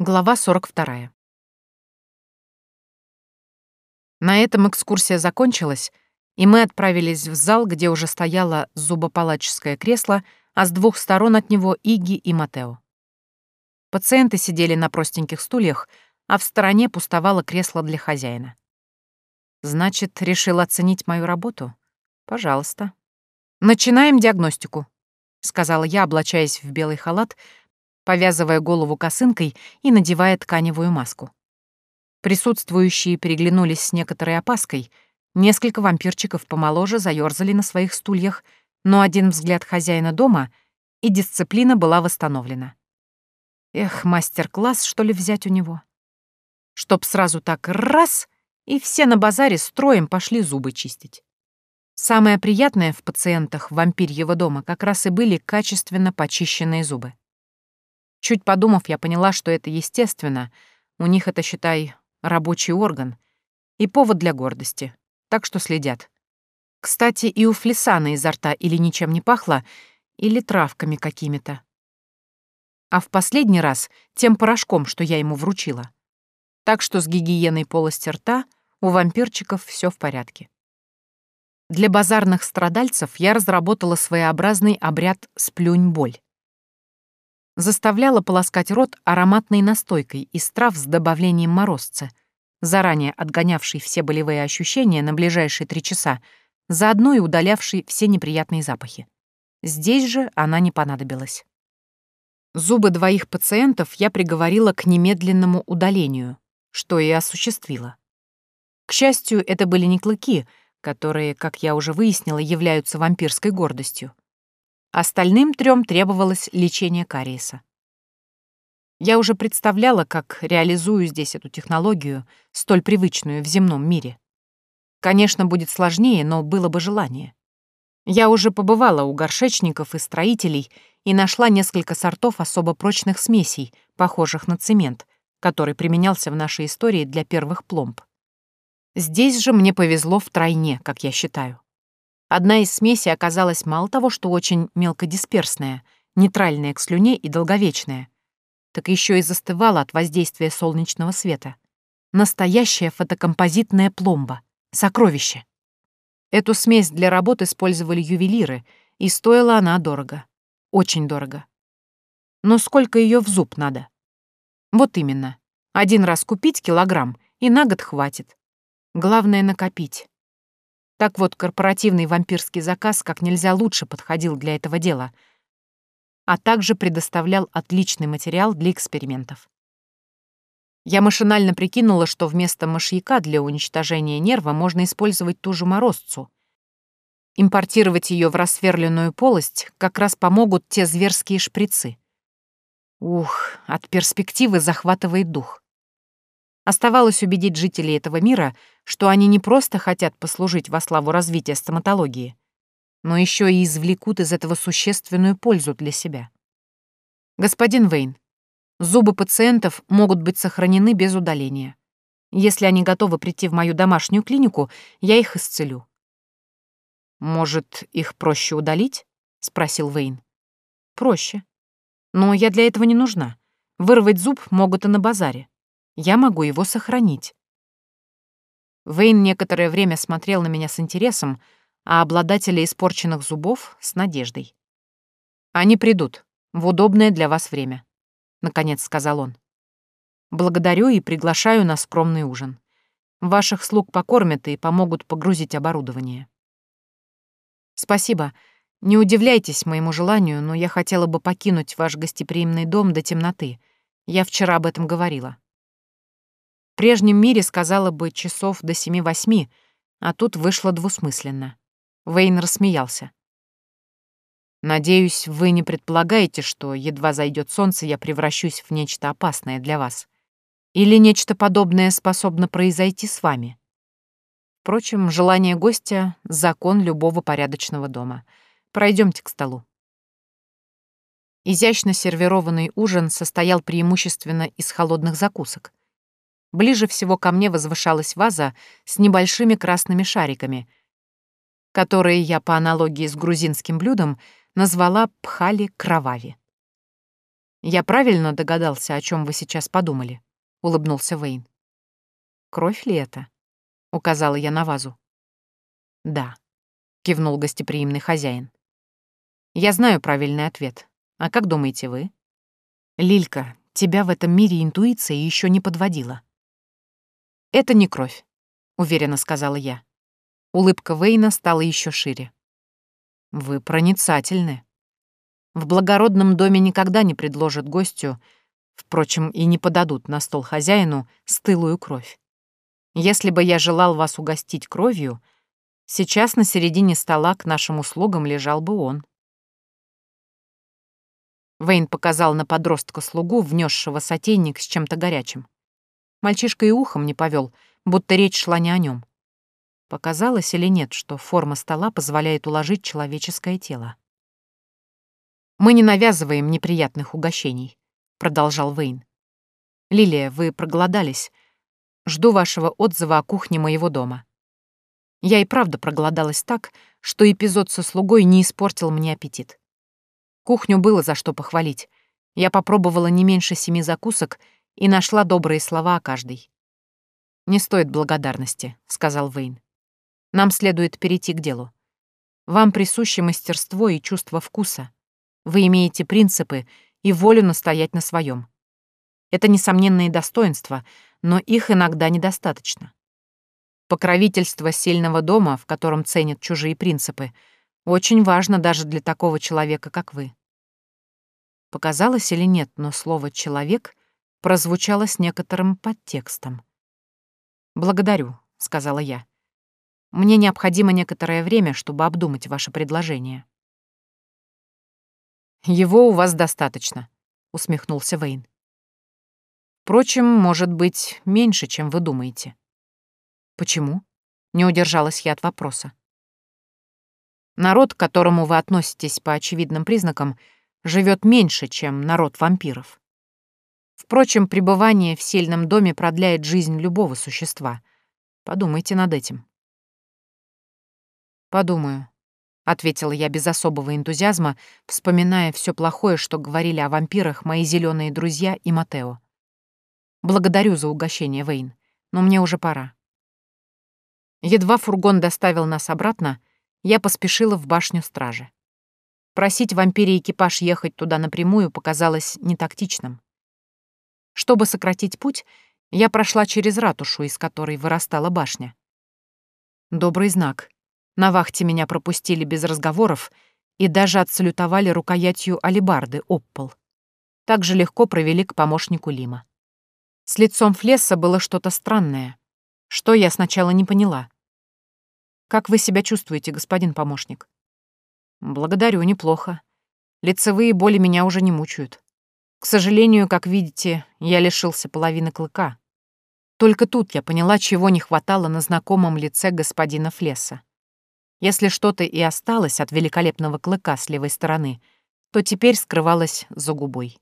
Глава 42. На этом экскурсия закончилась, и мы отправились в зал, где уже стояло зубопалаческое кресло, а с двух сторон от него Иги и Матео. Пациенты сидели на простеньких стульях, а в стороне пустовало кресло для хозяина. Значит, решил оценить мою работу? Пожалуйста. Начинаем диагностику, сказала я, облачаясь в белый халат, повязывая голову косынкой и надевая тканевую маску. Присутствующие переглянулись с некоторой опаской, несколько вампирчиков помоложе заёрзали на своих стульях, но один взгляд хозяина дома, и дисциплина была восстановлена. Эх, мастер-класс, что ли, взять у него? Чтоб сразу так раз, и все на базаре строем пошли зубы чистить. Самое приятное в пациентах вампирьего дома как раз и были качественно почищенные зубы. Чуть подумав, я поняла, что это естественно. У них это, считай, рабочий орган. И повод для гордости. Так что следят. Кстати, и у Флесана изо рта или ничем не пахло, или травками какими-то. А в последний раз тем порошком, что я ему вручила. Так что с гигиеной полости рта у вампирчиков все в порядке. Для базарных страдальцев я разработала своеобразный обряд «сплюнь-боль» заставляла полоскать рот ароматной настойкой из трав с добавлением морозца, заранее отгонявшей все болевые ощущения на ближайшие три часа, заодно и удалявшей все неприятные запахи. Здесь же она не понадобилась. Зубы двоих пациентов я приговорила к немедленному удалению, что и осуществила. К счастью, это были не клыки, которые, как я уже выяснила, являются вампирской гордостью. Остальным трем требовалось лечение кариеса. Я уже представляла, как реализую здесь эту технологию, столь привычную в земном мире. Конечно, будет сложнее, но было бы желание. Я уже побывала у горшечников и строителей и нашла несколько сортов особо прочных смесей, похожих на цемент, который применялся в нашей истории для первых пломб. Здесь же мне повезло втройне, как я считаю. Одна из смесей оказалась мало того, что очень мелкодисперсная, нейтральная к слюне и долговечная, так еще и застывала от воздействия солнечного света. Настоящая фотокомпозитная пломба. Сокровище. Эту смесь для работы использовали ювелиры, и стоила она дорого. Очень дорого. Но сколько ее в зуб надо? Вот именно. Один раз купить килограмм, и на год хватит. Главное — накопить. Так вот, корпоративный вампирский заказ как нельзя лучше подходил для этого дела, а также предоставлял отличный материал для экспериментов. Я машинально прикинула, что вместо мышьяка для уничтожения нерва можно использовать ту же морозцу. Импортировать ее в рассверленную полость как раз помогут те зверские шприцы. Ух, от перспективы захватывает дух. Оставалось убедить жителей этого мира, что они не просто хотят послужить во славу развития стоматологии, но еще и извлекут из этого существенную пользу для себя. Господин Вейн, зубы пациентов могут быть сохранены без удаления. Если они готовы прийти в мою домашнюю клинику, я их исцелю. «Может, их проще удалить?» — спросил Вейн. «Проще. Но я для этого не нужна. Вырвать зуб могут и на базаре я могу его сохранить. Вейн некоторое время смотрел на меня с интересом, а обладателя испорченных зубов — с надеждой. «Они придут в удобное для вас время», — наконец сказал он. «Благодарю и приглашаю на скромный ужин. Ваших слуг покормят и помогут погрузить оборудование». «Спасибо. Не удивляйтесь моему желанию, но я хотела бы покинуть ваш гостеприимный дом до темноты. Я вчера об этом говорила» прежнем мире сказала бы часов до семи-восьми, а тут вышло двусмысленно. Вейн рассмеялся. «Надеюсь, вы не предполагаете, что, едва зайдет солнце, я превращусь в нечто опасное для вас. Или нечто подобное способно произойти с вами. Впрочем, желание гостя — закон любого порядочного дома. Пройдемте к столу». Изящно сервированный ужин состоял преимущественно из холодных закусок. Ближе всего ко мне возвышалась ваза с небольшими красными шариками, которые я по аналогии с грузинским блюдом назвала пхали-кровави. «Я правильно догадался, о чем вы сейчас подумали?» — улыбнулся Вейн. «Кровь ли это?» — указала я на вазу. «Да», — кивнул гостеприимный хозяин. «Я знаю правильный ответ. А как думаете вы?» «Лилька, тебя в этом мире интуиция еще не подводила». «Это не кровь», — уверенно сказала я. Улыбка Вейна стала еще шире. «Вы проницательны. В благородном доме никогда не предложат гостю, впрочем, и не подадут на стол хозяину стылую кровь. Если бы я желал вас угостить кровью, сейчас на середине стола к нашим услугам лежал бы он». Вейн показал на подростка-слугу, внесшего сотейник с чем-то горячим. Мальчишка и ухом не повел, будто речь шла не о нем. Показалось или нет, что форма стола позволяет уложить человеческое тело. «Мы не навязываем неприятных угощений», — продолжал Вейн. «Лилия, вы проголодались. Жду вашего отзыва о кухне моего дома. Я и правда проголодалась так, что эпизод со слугой не испортил мне аппетит. Кухню было за что похвалить. Я попробовала не меньше семи закусок и нашла добрые слова о каждой. «Не стоит благодарности», — сказал Вейн. Нам следует перейти к делу. Вам присуще мастерство и чувство вкуса. Вы имеете принципы и волю настоять на своем. Это несомненные достоинства, но их иногда недостаточно. Покровительство сильного дома, в котором ценят чужие принципы, очень важно даже для такого человека, как вы. Показалось или нет, но слово «человек» прозвучало с некоторым подтекстом. «Благодарю», — сказала я. Мне необходимо некоторое время, чтобы обдумать ваше предложение». «Его у вас достаточно», — усмехнулся Вейн. «Впрочем, может быть, меньше, чем вы думаете». «Почему?» — не удержалась я от вопроса. «Народ, к которому вы относитесь по очевидным признакам, живет меньше, чем народ вампиров. Впрочем, пребывание в сильном доме продляет жизнь любого существа. Подумайте над этим». «Подумаю», — ответила я без особого энтузиазма, вспоминая все плохое, что говорили о вампирах мои зеленые друзья и Матео. «Благодарю за угощение, Вейн, но мне уже пора». Едва фургон доставил нас обратно, я поспешила в башню стражи. Просить вампире экипаж ехать туда напрямую показалось нетактичным. Чтобы сократить путь, я прошла через ратушу, из которой вырастала башня. Добрый знак. На вахте меня пропустили без разговоров и даже отсалютовали рукоятью алибарды об пол. Так же легко провели к помощнику Лима. С лицом Флесса было что-то странное, что я сначала не поняла. «Как вы себя чувствуете, господин помощник?» «Благодарю, неплохо. Лицевые боли меня уже не мучают. К сожалению, как видите, я лишился половины клыка. Только тут я поняла, чего не хватало на знакомом лице господина Флесса. Если что-то и осталось от великолепного клыка с левой стороны, то теперь скрывалось за губой.